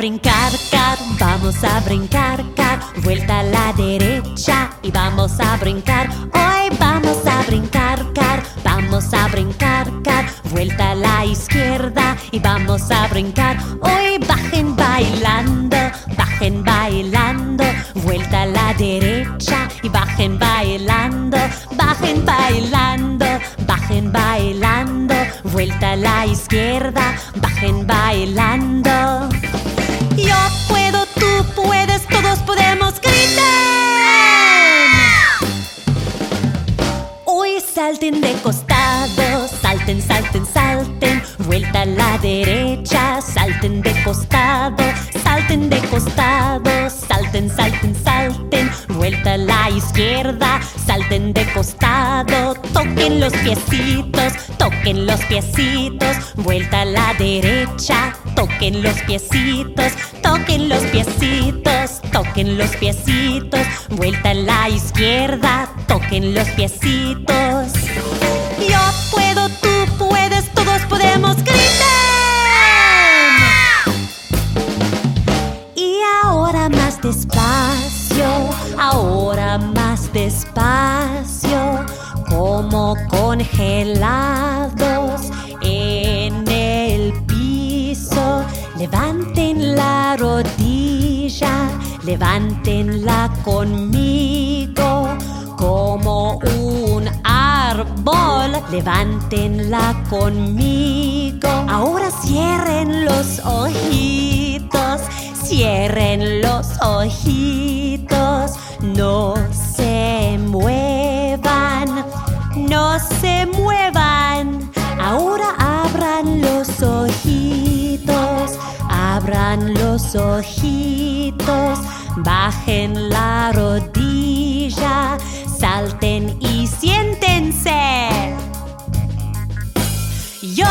brincar, car, vamos a brincar, car, vuelta a la derecha y vamos a brincar. Hoy vamos a brincar, car, vamos a brincar, car, vuelta a la izquierda y vamos a brincar. Hoy bajen bailando, bajen bailando, vuelta a la derecha y bajen bailando, bajen bailando, bajen bailando, vuelta a la izquierda, bajen bailando. Salten, salten, salten, vuelta a la derecha, salten de costado, salten de costado, salten, salten, salten, vuelta a la izquierda, salten de costado, toquen los piecitos, toquen los piecitos, vuelta a la derecha, toquen los piecitos, toquen los piecitos, toquen los piecitos, vuelta a la izquierda, toquen los piecitos. Yo puedo, tú despacio, ahora más despacio, como congelados en el piso. Levanten la rodilla, levántenla conmigo como un árbol. Levántenla conmigo. Ahora cierren los ojitos, Cierren los ojitos, no se muevan, no se muevan. Ahora abran los ojitos, abran los ojitos, bajen la rodilla, salten y siéntense. Yo